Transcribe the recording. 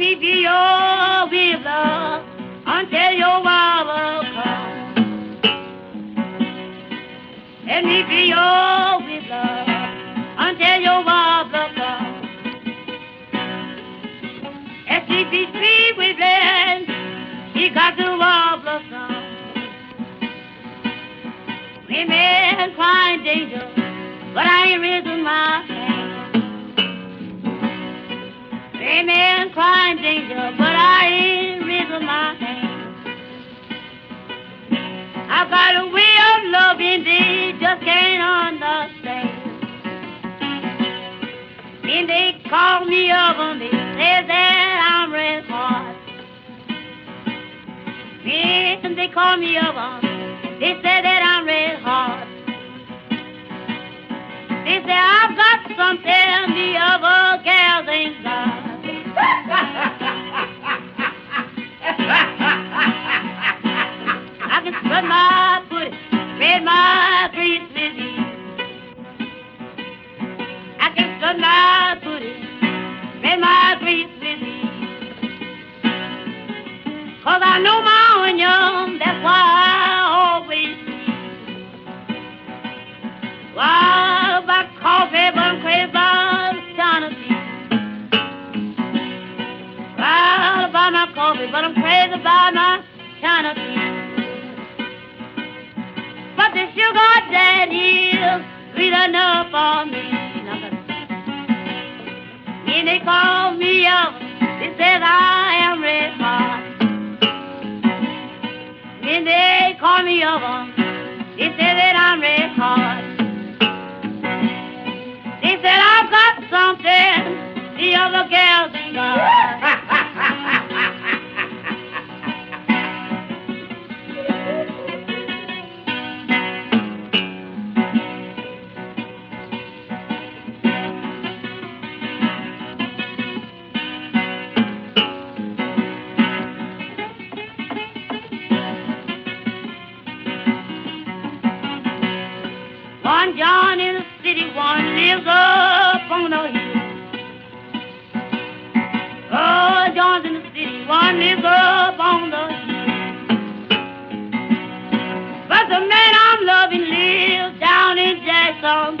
me be your weaver until your father comes. Let me be your weaver until your father comes. As she be sweet with land, she got to warbler some. Women crying danger, but I ain't risen my hand. Danger, but I ain't risen my hand. I got a way of loving they just can't understand. When they call me up and they say that I'm red hot. When they call me up and they say that I'm red hot. They say I've got something the other girls ain't got. Spread my feet with. I can spread my foot, spread my feet with. Cause I know my onion, that's why I always coffee, I'm crazy about Tennessee. Wild about my coffee, but I'm crazy about my Tennessee. Sweet enough for me. When they call me up, they said I am red hot. When they call me up, they say that I'm red hot. They said I've got something the other girls ain't got. city one lives up on the hill. Oh, John's in the city one lives up on the hill. But the man I'm loving lives down in Jackson.